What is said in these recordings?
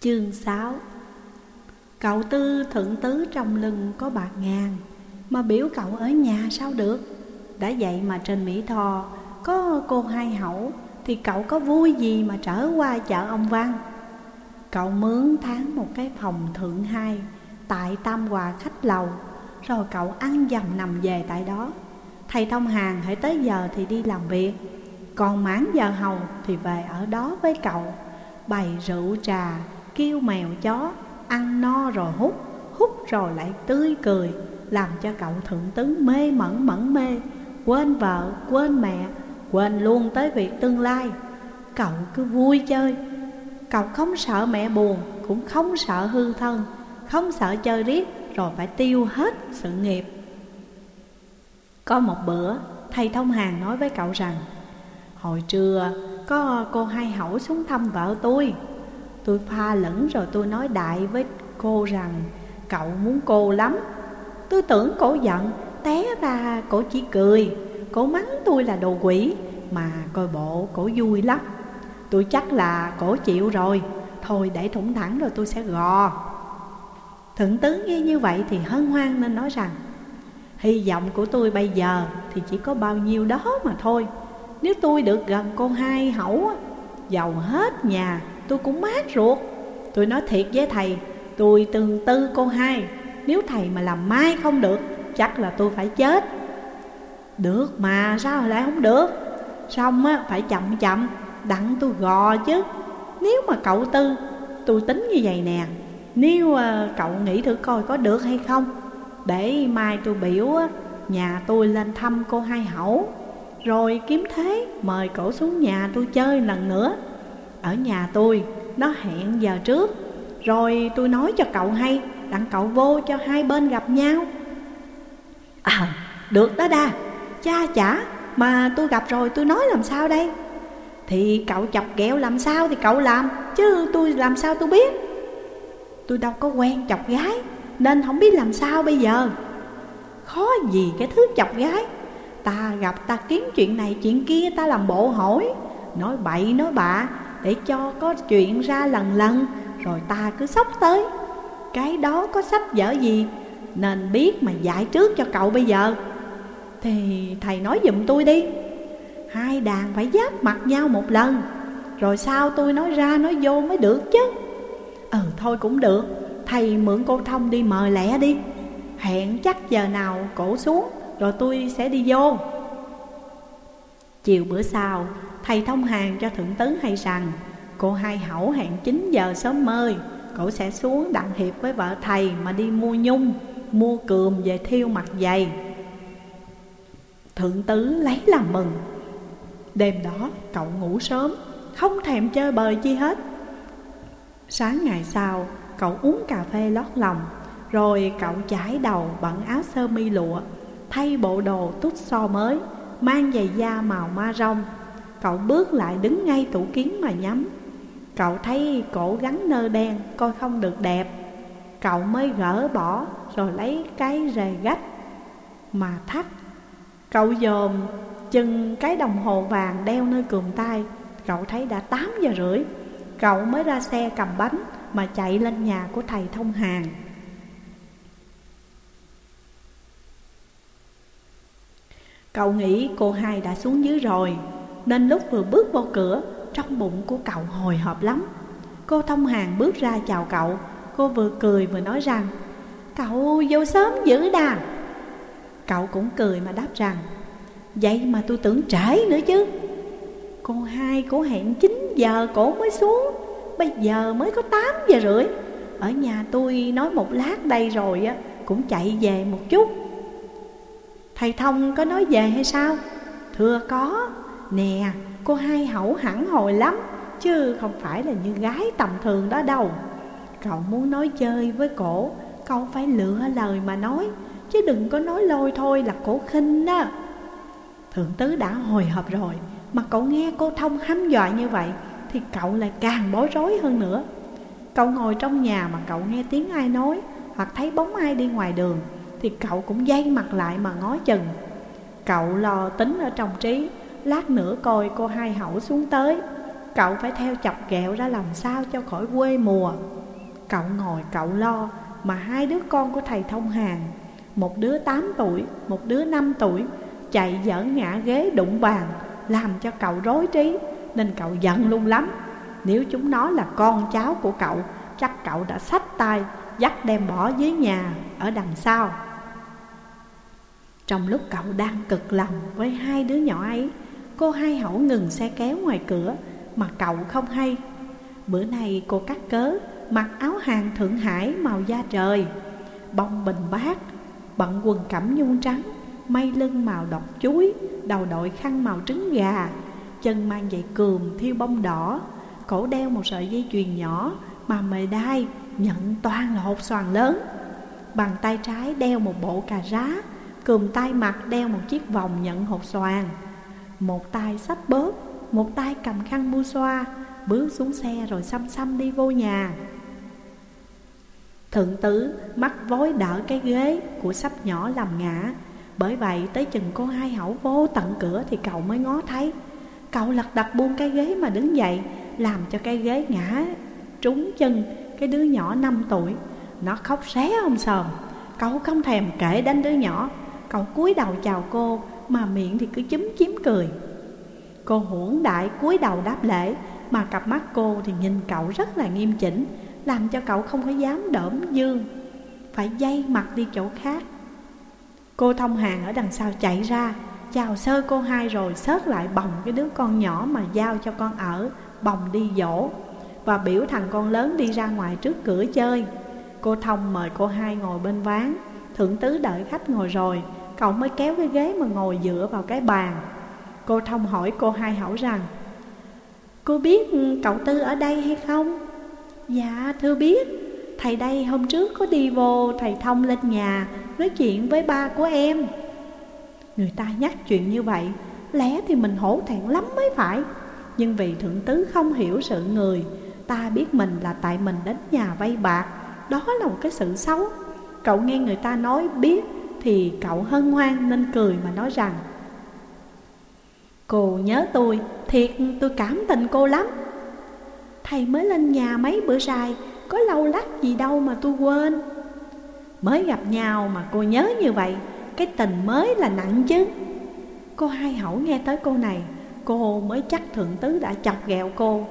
Chương 6 Cậu tư thượng tứ trong lưng có bạc ngàn Mà biểu cậu ở nhà sao được? Đã vậy mà trên Mỹ Tho Có cô hai hậu Thì cậu có vui gì mà trở qua chợ ông Văn? Cậu mướn tháng một cái phòng thượng hai Tại Tam Hòa khách lầu Rồi cậu ăn dầm nằm về tại đó. Thầy thông hàng hãy tới giờ thì đi làm việc Còn mãn giờ hầu thì về ở đó với cậu Bày rượu trà, kêu mèo chó Ăn no rồi hút, hút rồi lại tươi cười Làm cho cậu thượng tướng mê mẩn mẫn mê. Quên vợ, quên mẹ, quên luôn tới việc tương lai. Cậu cứ vui chơi. Cậu không sợ mẹ buồn, cũng không sợ hư thân. Không sợ chơi riết rồi phải tiêu hết sự nghiệp. Có một bữa, thầy thông hàng nói với cậu rằng Hồi trưa có cô hai hậu xuống thăm vợ tôi. Tôi pha lẫn rồi tôi nói đại với cô rằng, Cậu muốn cô lắm. Tôi tưởng cổ giận, Té ra, cổ chỉ cười. Cổ mắng tôi là đồ quỷ, Mà coi bộ cổ vui lắm. Tôi chắc là cổ chịu rồi. Thôi để thủng thẳng rồi tôi sẽ gò. Thượng tướng nghe như vậy thì hân hoan nên nói rằng, Hy vọng của tôi bây giờ thì chỉ có bao nhiêu đó mà thôi. Nếu tôi được gần cô hai hậu Giàu hết nhà tôi cũng mát ruột. Tôi nói thiệt với thầy Tôi từng tư cô hai. Nếu thầy mà làm mai không được Chắc là tôi phải chết. Được mà sao lại không được? Xong á phải chậm chậm Đặng tôi gò chứ. Nếu mà cậu tư Tôi tính như vậy nè. Nếu à, cậu nghĩ thử coi có được hay không. Để mai tôi biểu á, Nhà tôi lên thăm cô hai hậu. Rồi kiếm thế Mời cổ xuống nhà tôi chơi lần nữa. Ở nhà tôi, Nó hẹn giờ trước. Rồi tôi nói cho cậu hay, Đặng cậu vô cho hai bên gặp nhau. À được đó đa. Cha chả, Mà tôi gặp rồi tôi nói làm sao đây? Thì cậu chọc ghẹo làm sao thì cậu làm, Chứ tôi làm sao tôi biết? Tôi đâu có quen chọc gái, Nên không biết làm sao bây giờ. Khó gì cái thứ chọc gái. Ta gặp ta kiếm chuyện này chuyện kia, Ta làm bộ hỏi. Nói bậy nói bạ để cho có chuyện ra lần lần, Rồi ta cứ sốc tới. Cái đó có sách vở gì, Nên biết mà dạy trước cho cậu bây giờ. Thì thầy nói giùm tôi đi. Hai đàn phải giáp mặt nhau một lần, Rồi sao tôi nói ra nói vô mới được chứ. Ừ thôi cũng được. Thầy mượn cô Thông đi mời lẹ đi. Hẹn chắc giờ nào cổ xuống, Rồi tôi sẽ đi vô. Chiều bữa sau Thầy thông hàng cho thượng tứ hay rằng, Cô hai hậu hẹn 9 giờ sớm mơi Cổ sẽ xuống đặng hiệp với vợ thầy Mà đi mua nhung, Mua cườm về thiêu mặt dày. Thượng tứ lấy làm mừng. Đêm đó, cậu ngủ sớm, Không thèm chơi bời chi hết. Sáng ngày sau, Cậu uống cà phê lót lòng, Rồi cậu chải đầu bận áo sơ mi lụa, Thay bộ đồ tút so mới, Mang giày da màu ma rong Cậu bước lại đứng ngay tủ kiến mà nhắm. Cậu thấy cổ gắn nơ đen, Coi không được đẹp. Cậu mới gỡ bỏ, Rồi lấy cái rề gách Mà thắt. Cậu dòm Chừng cái đồng hồ vàng đeo nơi cườm tay. Cậu thấy đã 8 giờ rưỡi. Cậu mới ra xe cầm bánh Mà chạy lên nhà của thầy thông hàng. Cậu nghĩ cô hai đã xuống dưới rồi. Nên lúc vừa bước vô cửa, Trong bụng của cậu hồi hộp lắm. Cô thông hàng bước ra chào cậu. Cô vừa cười vừa nói rằng, Cậu vô sớm dữ đà. Cậu cũng cười mà đáp rằng, Vậy mà tôi tưởng trễ nữa chứ. Cô hai cổ hẹn 9 giờ cổ mới xuống, Bây giờ mới có 8 giờ rưỡi. Ở nhà tôi nói một lát đây rồi á, Cũng chạy về một chút. Thầy Thông có nói về hay sao? Thưa có. Nè, cô hai hậu hẳn hồi lắm, Chứ không phải là như gái tầm thường đó đâu. Cậu muốn nói chơi với cổ, Cậu phải lựa lời mà nói, Chứ đừng có nói lôi thôi là cổ khinh đó Thượng tứ đã hồi hộp rồi, Mà cậu nghe cô Thông hăm dọa như vậy Thì cậu lại càng bối rối hơn nữa. Cậu ngồi trong nhà mà cậu nghe tiếng ai nói, Hoặc thấy bóng ai đi ngoài đường, Thì cậu cũng dây mặt lại mà ngó chừng. Cậu lo tính ở trong trí Lát nữa coi cô hai hậu xuống tới. Cậu phải theo chọc ghẹo ra làm sao cho khỏi quê mùa. Cậu ngồi cậu lo Mà hai đứa con của thầy thông hàng Một đứa 8 tuổi, một đứa 5 tuổi Chạy dở ngã ghế đụng bàn Làm cho cậu rối trí Nên cậu giận luôn lắm. Nếu chúng nó là con cháu của cậu Chắc cậu đã xách tay Dắt đem bỏ dưới nhà Ở đằng sau. Trong lúc cậu đang cực lòng Với hai đứa nhỏ ấy Cô hai hậu ngừng xe kéo ngoài cửa, Mà cậu không hay. Bữa nay cô cắt cớ, Mặc áo hàng Thượng Hải màu da trời. Bông bình bát, Bận quần cẩm nhung trắng may lưng màu đọt chuối, Đầu đội khăn màu trứng gà, Chân mang giày cườm thiêu bông đỏ, Cổ đeo một sợi dây chuyền nhỏ Mà mề đai nhận toàn là hột xoàn lớn. Bàn tay trái đeo một bộ cà rá, Cườm tay mặt đeo một chiếc vòng nhận hột xoàn. Một tay sách bớt, Một tay cầm khăn mua xoa Bước xuống xe rồi xăm xăm đi vô nhà. Thượng tứ mắt vối đỡ cái ghế của sắp nhỏ làm ngã. Bởi vậy tới chừng cô hai hậu vô tận cửa thì cậu mới ngó thấy. Cậu lật đật buông cái ghế mà đứng dậy Làm cho cái ghế ngã trúng chân cái đứa nhỏ 5 tuổi. Nó khóc xé ông sờm. Cậu không thèm kể đến đứa nhỏ. Cậu cúi đầu chào cô mà miệng thì cứ chúm chím cười. Cô hưởng đại cúi đầu đáp lễ, Mà cặp mắt cô thì nhìn cậu rất là nghiêm chỉnh, Làm cho cậu không có dám đỡm dương, Phải dây mặt đi chỗ khác. Cô thông hàng ở đằng sau chạy ra, Chào sơ, cô hai rồi sớt lại bồng cái đứa con nhỏ mà giao cho con ở, Bồng đi dỗ. Và biểu thằng con lớn đi ra ngoài trước cửa chơi. Cô thông mời cô hai ngồi bên ván, Thượng tứ đợi khách ngồi rồi Cậu mới kéo cái ghế mà ngồi dựa vào cái bàn. Cô thông hỏi cô hai hảo rằng, Cô biết cậu Tư ở đây hay không? Dạ thưa biết. Thầy đây hôm trước có đi vô Thầy thông lên nhà Nói chuyện với ba của em. Người ta nhắc chuyện như vậy, Lẽ thì mình hổ thẹn lắm mới phải. Nhưng vì thượng tứ không hiểu sự người, Ta biết mình là tại mình đến nhà vay bạc, Đó là một cái sự xấu. Cậu nghe người ta nói biết thì cậu hân hoan nên cười mà nói rằng, Cô nhớ tôi, Thiệt tôi cảm tình cô lắm. Thầy mới lên nhà mấy bữa dài, Có lâu lắc gì đâu mà tôi quên. Mới gặp nhau mà cô nhớ như vậy, Cái tình mới là nặng chứ. Cô hai hậu nghe tới cô này, Cô mới chắc thượng tứ đã chọc ghẹo cô.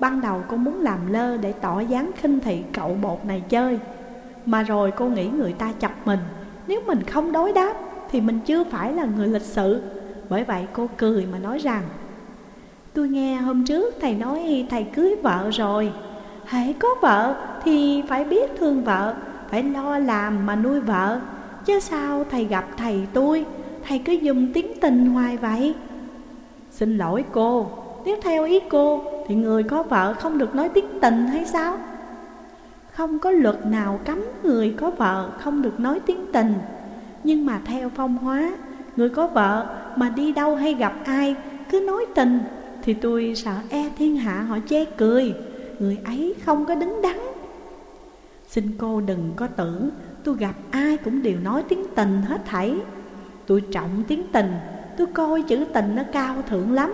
Ban đầu cô muốn làm lơ để tỏ dáng khinh thị cậu bột này chơi, Mà rồi cô nghĩ người ta chọc mình. Nếu mình không đối đáp, Thì mình chưa phải là người lịch sự. Bởi vậy, cô cười mà nói rằng, Tôi nghe hôm trước thầy nói thầy cưới vợ rồi. Hãy có vợ thì phải biết thương vợ, Phải lo làm mà nuôi vợ. Chứ sao thầy gặp thầy tôi, Thầy cứ dùng tiếng tình hoài vậy? Xin lỗi cô. Nếu theo ý cô Thì người có vợ không được nói tiếng tình hay sao? Không có luật nào cấm người có vợ không được nói tiếng tình. Nhưng mà theo phong hóa, Người có vợ mà đi đâu hay gặp ai, Cứ nói tình, Thì tôi sợ e thiên hạ họ chê cười. Người ấy không có đứng đắn. Xin cô đừng có tưởng Tôi gặp ai cũng đều nói tiếng tình hết thảy. Tôi trọng tiếng tình, Tôi coi chữ tình nó cao thượng lắm.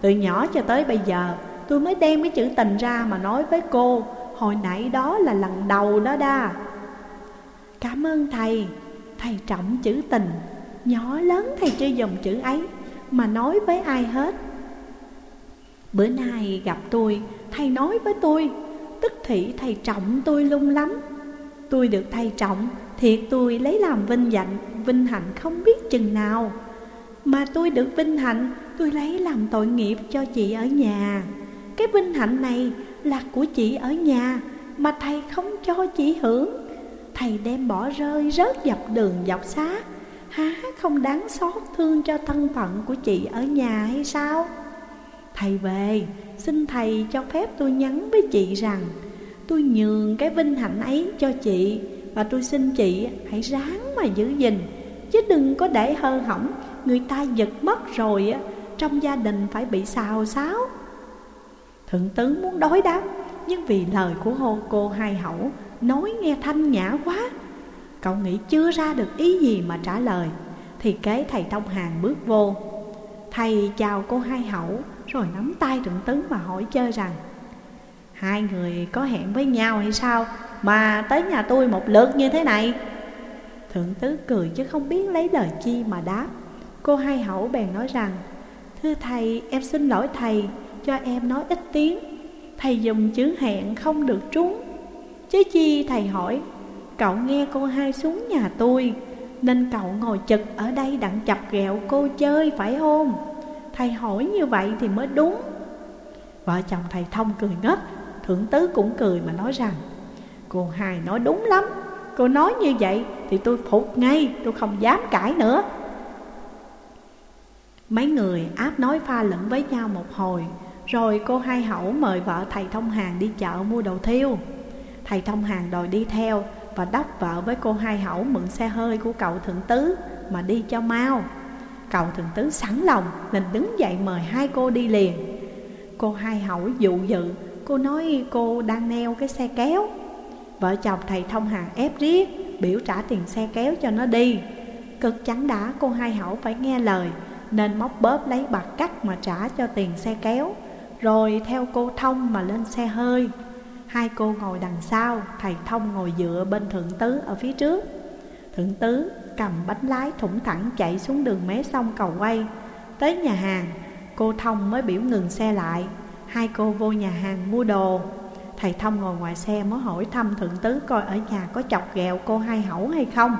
Từ nhỏ cho tới bây giờ, Tôi mới đem cái chữ tình ra mà nói với cô. Hồi nãy đó là lần đầu đó đa. Cảm ơn thầy. Thầy trọng chữ tình. Nhỏ lớn thầy chưa dùng chữ ấy, Mà nói với ai hết. Bữa nay gặp tôi, Thầy nói với tôi. Tức thị thầy trọng tôi lung lắm. Tôi được thầy trọng, Thiệt tôi lấy làm vinh hạnh Vinh hạnh không biết chừng nào. Mà tôi được vinh hạnh, Tôi lấy làm tội nghiệp cho chị ở nhà. Cái vinh hạnh này là của chị ở nhà Mà thầy không cho chị hưởng. Thầy đem bỏ rơi rớt dọc đường dọc xá. Há không đáng xót thương cho thân phận của chị ở nhà hay sao? Thầy về, Xin thầy cho phép tôi nhắn với chị rằng, Tôi nhường cái vinh hạnh ấy cho chị Và tôi xin chị hãy ráng mà giữ gìn, Chứ đừng có để hơ hỏng. Người ta giật mất rồi á, Trong gia đình phải bị xào xáo. Thượng tướng muốn đối đáp, Nhưng vì lời của hô cô hai hậu Nói nghe thanh nhã quá. Cậu nghĩ chưa ra được ý gì mà trả lời, Thì kế thầy Thông Hàng bước vô. Thầy chào cô hai hậu, Rồi nắm tay thượng tấn và hỏi chơi rằng, Hai người có hẹn với nhau hay sao? Mà tới nhà tôi một lượt như thế này. Thượng tứ cười chứ không biết lấy lời chi mà đáp. Cô hai hậu bèn nói rằng, Thưa thầy, em xin lỗi thầy cho em nói ít tiếng. Thầy dùng chữ hẹn không được trúng. Chứ chi thầy hỏi, Cậu nghe cô hai xuống nhà tôi, Nên cậu ngồi chực ở đây đặng chập ghẹo cô chơi, phải không? Thầy hỏi như vậy thì mới đúng. Vợ chồng thầy Thông cười ngất. Thượng tứ cũng cười mà nói rằng, Cô hai nói đúng lắm. Cô nói như vậy thì tôi phục ngay, Tôi không dám cãi nữa. Mấy người áp nói pha lẫn với nhau một hồi. Rồi cô hai hậu mời vợ thầy thông hàng đi chợ mua đồ thiêu. Thầy thông hàng đòi đi theo Và đắp vợ với cô hai hậu mượn xe hơi của cậu thượng tứ Mà đi cho mau. Cậu thượng tứ sẵn lòng Nên đứng dậy mời hai cô đi liền. Cô hai hậu dụ dự, Cô nói cô đang neo cái xe kéo. Vợ chồng thầy thông hàng ép riết, Biểu trả tiền xe kéo cho nó đi. Cực chẳng đã, cô hai hậu phải nghe lời, Nên móc bóp lấy bạc cắt mà trả cho tiền xe kéo. Rồi theo cô thông mà lên xe hơi, Hai cô ngồi đằng sau, Thầy thông ngồi dựa bên thượng tứ ở phía trước. Thượng tứ cầm bánh lái thủng thẳng chạy xuống đường mé sông cầu quay. Tới nhà hàng, Cô thông mới biểu ngừng xe lại. Hai cô vô nhà hàng mua đồ. Thầy Thông ngồi ngoài xe mới hỏi thăm Thượng Tứ coi ở nhà có chọc ghẹo cô hai hẩu hay không.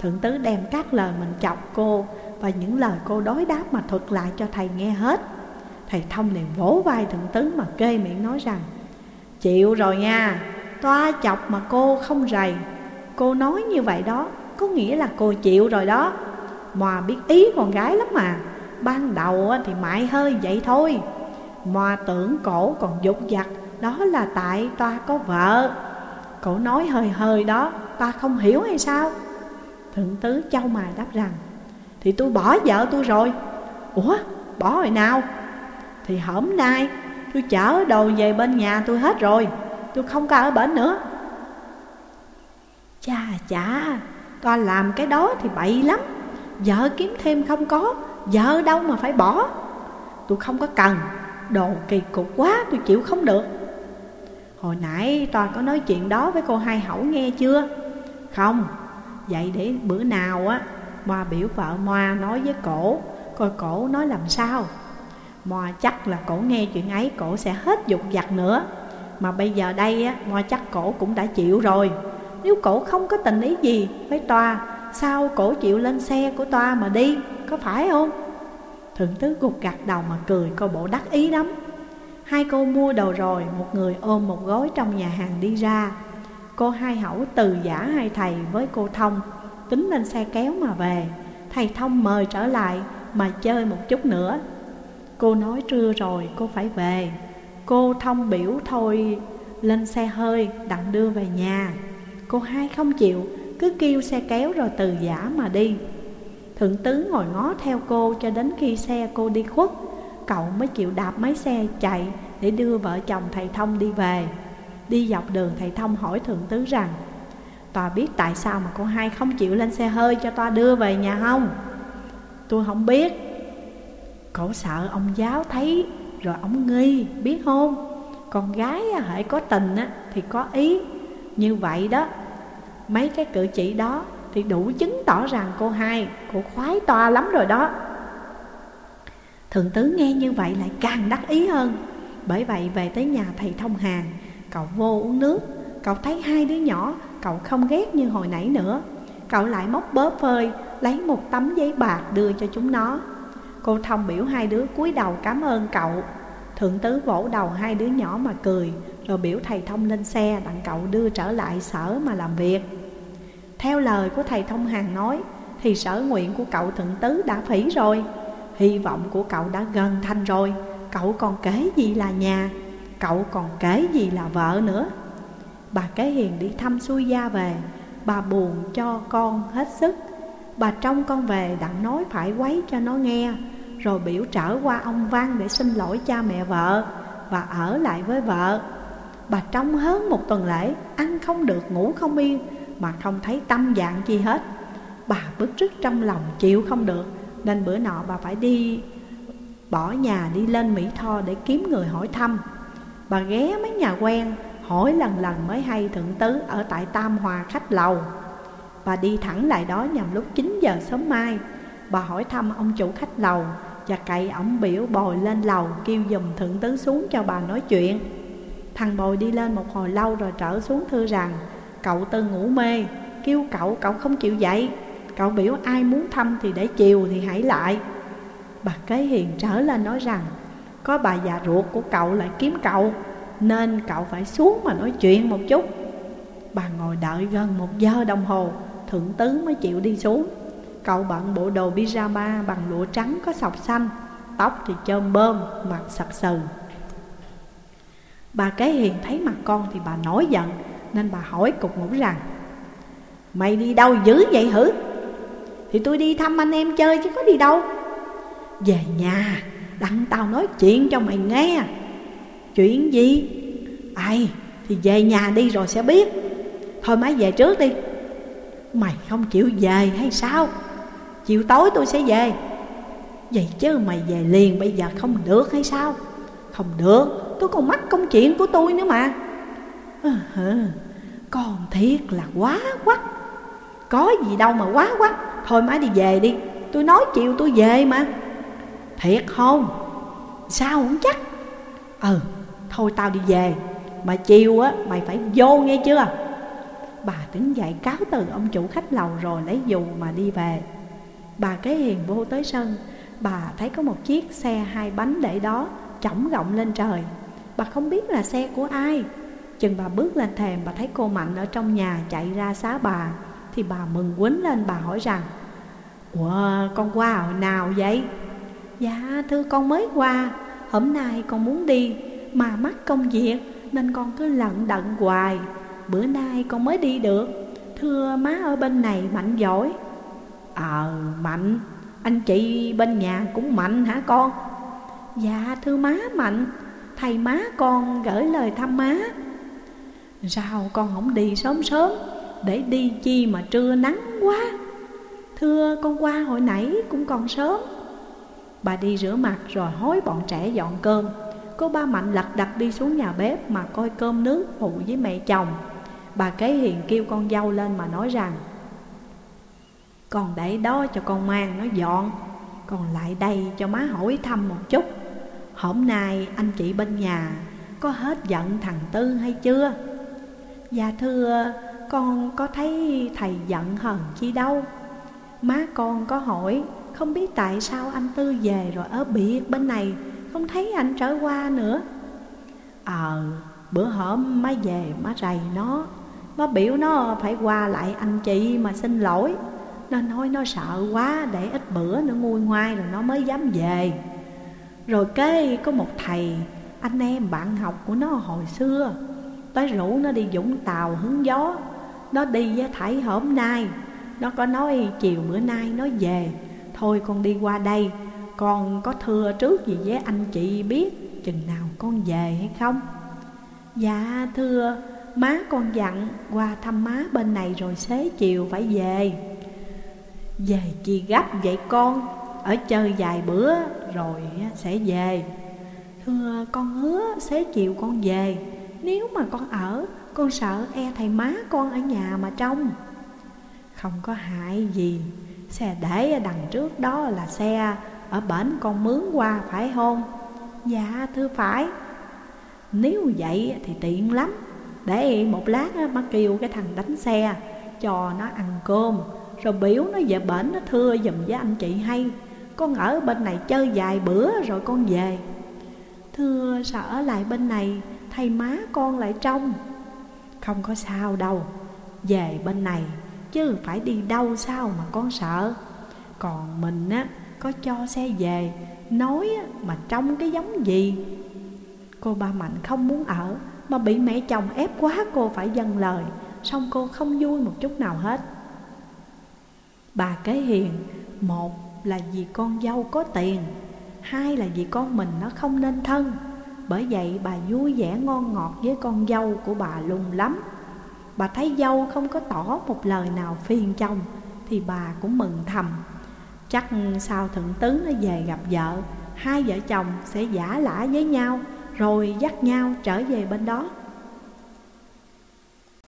Thượng Tứ đem các lời mình chọc cô Và những lời cô đối đáp mà thuật lại cho thầy nghe hết. Thầy Thông liền vỗ vai Thượng tướng mà kê miệng nói rằng Chịu rồi nha, toa chọc mà cô không rầy. Cô nói như vậy đó, có nghĩa là cô chịu rồi đó. Mà biết ý con gái lắm mà Ban đầu thì mại hơi vậy thôi. Mà tưởng cổ còn dục dặt đó là tại toa có vợ. Cổ nói hơi hơi đó Toa không hiểu hay sao? Thượng tứ châu mài đáp rằng Thì tôi bỏ vợ tôi rồi. Ủa bỏ rồi nào? Thì hôm nay tôi chở đồ về bên nhà tôi hết rồi. Tôi không có ở bển nữa. Chà chà Con làm cái đó thì bậy lắm. Vợ kiếm thêm không có Vợ đâu mà phải bỏ. Tôi không có cần Đồ kỳ cục quá tôi chịu không được. Hồi nãy Toàn có nói chuyện đó với cô hai hậu nghe chưa? Không, vậy để bữa nào á Moa biểu vợ Moa nói với cổ Coi cổ nói làm sao. Moa chắc là cổ nghe chuyện ấy, Cổ sẽ hết dục giặc nữa. Mà bây giờ đây á Moa chắc cổ cũng đã chịu rồi. Nếu cổ không có tình ý gì với Toa, Sao cổ chịu lên xe của Toa mà đi? Có phải không? Thượng tứ gục gặt đầu mà cười Coi bộ đắc ý lắm. Hai cô mua đồ rồi, Một người ôm một gói trong nhà hàng đi ra. Cô hai hậu từ giả hai thầy với cô Thông, Tính lên xe kéo mà về. Thầy Thông mời trở lại Mà chơi một chút nữa. Cô nói trưa rồi cô phải về Cô Thông biểu thôi, Lên xe hơi, đặng đưa về nhà Cô hai không chịu, Cứ kêu xe kéo rồi từ giả mà đi Thượng tứ ngồi ngó theo cô Cho đến khi xe cô đi khuất, cậu mới chịu đạp máy xe chạy để đưa vợ chồng thầy Thông đi về. Đi dọc đường thầy Thông hỏi Thượng Tứ rằng, Tòa biết tại sao mà cô hai không chịu lên xe hơi cho toa đưa về nhà không? Tôi không biết Cổ sợ ông giáo thấy rồi ông nghi biết không? Con gái hãy có tình á, thì có ý. Như vậy đó Mấy cái cử chỉ đó thì đủ chứng tỏ rằng cô hai Cô khoái toa lắm rồi đó. Thượng tứ nghe như vậy lại càng đắc ý hơn. Bởi vậy về tới nhà thầy thông hàng Cậu vô uống nước. Cậu thấy hai đứa nhỏ Cậu không ghét như hồi nãy nữa. Cậu lại móc bớ phơi Lấy một tấm giấy bạc đưa cho chúng nó. Cô thông biểu hai đứa cúi đầu cảm ơn cậu. Thượng tứ vỗ đầu hai đứa nhỏ mà cười, Rồi biểu thầy thông lên xe, Đặng cậu đưa trở lại sở mà làm việc. Theo lời của thầy thông hàng nói, Thì sở nguyện của cậu thượng tứ đã phỉ rồi. Hy vọng của cậu đã gần thành rồi. Cậu còn kế gì là nhà, Cậu còn kế gì là vợ nữa. Bà Kế Hiền đi thăm xuôi gia về, Bà buồn cho con hết sức. Bà trông con về đặng nói phải quấy cho nó nghe, Rồi biểu trở qua ông Văn để xin lỗi cha mẹ vợ Và ở lại với vợ. Bà trông hơn một tuần lễ, Ăn không được, ngủ không yên, Mà không thấy tâm dạng chi hết. Bà bức rứt trong lòng chịu không được, nên bữa nọ bà phải đi, Bỏ nhà đi lên Mỹ Tho để kiếm người hỏi thăm. Bà ghé mấy nhà quen, Hỏi lần lần mới hay thượng tứ ở tại Tam Hòa khách lầu. Bà đi thẳng lại đó nhằm lúc 9 giờ sớm mai. Bà hỏi thăm ông chủ khách lầu Và cậy ổng biểu bồi lên lầu Kêu dùm thượng tứ xuống cho bà nói chuyện. Thằng bồi đi lên một hồi lâu rồi trở xuống thư rằng Cậu tư ngủ mê Kêu cậu, cậu không chịu dậy. Cậu biểu ai muốn thăm thì để chiều thì hãy lại. Bà kế hiền trở lên nói rằng Có bà già ruột của cậu lại kiếm cậu Nên cậu phải xuống mà nói chuyện một chút. Bà ngồi đợi gần một giờ đồng hồ Thượng tứ mới chịu đi xuống. Cậu bận bộ đồ pyjama bằng lụa trắng có sọc xanh Tóc thì chôm bơm, mặt sặc sừ Bà kế hiền thấy mặt con thì bà nổi giận Nên bà hỏi cục ngủ rằng Mày đi đâu dữ vậy hử? Thì tôi đi thăm anh em chơi chứ có đi đâu. Về nhà Đặng tao nói chuyện cho mày nghe. Chuyện gì? Ai thì về nhà đi rồi sẽ biết. Thôi má về trước đi. Mày không chịu về hay sao? Chiều tối tôi sẽ về. Vậy chứ mày về liền bây giờ không được hay sao? Không được Tôi còn mắc công chuyện của tôi nữa mà. À, thiệt là quá quắc Có gì đâu mà quá quắc Thôi má đi về đi Tôi nói chiều tôi về mà. Thiệt không? Sao không chắc? Ừ thôi tao đi về. Mà chiều á mày phải vô nghe chưa? Bà đứng dậy cáo từ ông chủ khách lầu rồi, lấy dù mà đi về. Bà cái hiền vô tới sân. Bà thấy có một chiếc xe hai bánh để đó Chỏng rộng lên trời. Bà không biết là xe của ai. Chừng bà bước lên thềm, Bà thấy cô Mạnh ở trong nhà chạy ra xá bà, Thì bà mừng quýnh lên, bà hỏi rằng, Ủa, con qua hồi nào vậy? Dạ thưa con mới qua. Hôm nay con muốn đi, Mà mắc công việc, Nên con cứ lận đận hoài. Bữa nay con mới đi được. Thưa má ở bên này mạnh giỏi. Ờ mạnh. Anh chị bên nhà cũng mạnh hả con? Dạ thưa má mạnh. Thầy má con gửi lời thăm má. Sao con không đi sớm sớm, Để đi chi mà trưa nắng quá. Thưa con qua hồi nãy cũng còn sớm. Bà đi rửa mặt rồi hối bọn trẻ dọn cơm. Cô ba Mạnh lật đật đi xuống nhà bếp mà coi cơm nước phụ với mẹ chồng. Bà kế hiền kêu con dâu lên mà nói rằng, Con để đó cho con mang, nó dọn. Còn lại đây cho má hỏi thăm một chút. Hôm nay anh chị bên nhà có hết giận thằng Tư hay chưa? Dạ thưa, con có thấy thầy giận hờn chi đâu. Má con có hỏi, không biết tại sao anh Tư về rồi ở biệt bên này, Không thấy anh trở qua nữa. Ờ bữa hổm má về má rầy nó. Nó biểu nó phải qua lại anh chị mà xin lỗi. Nó nói nó sợ quá, để ít bữa nữa nguôi ngoai rồi nó mới dám về. Rồi cái có một thầy, anh em bạn học của nó hồi xưa, Tới rủ nó đi dũng tàu hứng gió. Nó đi với thảy hôm nay. Nó có nói chiều bữa nay nó về. Thôi con đi qua đây, Con có thưa trước gì với anh chị biết Chừng nào con về hay không? Dạ thưa Má con dặn qua thăm má bên này rồi xế chiều phải về. Về chi gấp vậy con? Ở chơi vài bữa rồi sẽ về. Thưa con hứa xế chiều con về. Nếu mà con ở, Con sợ e thầy má con ở nhà mà trông. Không có hại gì. Xe để ở đằng trước đó là xe Ở bển con mướn qua, phải không? Dạ thưa phải. Nếu vậy thì tiện lắm. Để một lát má kêu cái thằng đánh xe Cho nó ăn cơm. Rồi biểu nó về bển nó thưa dùm với anh chị hay. Con ở bên này chơi vài bữa rồi con về. Thưa sợ ở lại bên này Thầy má con lại trông? Không có sao đâu Về bên này Chứ phải đi đâu sao mà con sợ. Còn mình á Có cho xe về Nói á, mà trong cái giống gì? Cô ba Mạnh không muốn ở mà bị mẹ chồng ép quá, cô phải dâng lời. Xong cô không vui một chút nào hết. Bà kế hiền, Một là vì con dâu có tiền, Hai là vì con mình nó không nên thân. Bởi vậy bà vui vẻ ngon ngọt với con dâu của bà luôn lắm. Bà thấy dâu không có tỏ một lời nào phiền chồng, Thì bà cũng mừng thầm. Chắc sao thượng tướng nó về gặp vợ, hai vợ chồng sẽ giả lả với nhau. Rồi dắt nhau trở về bên đó.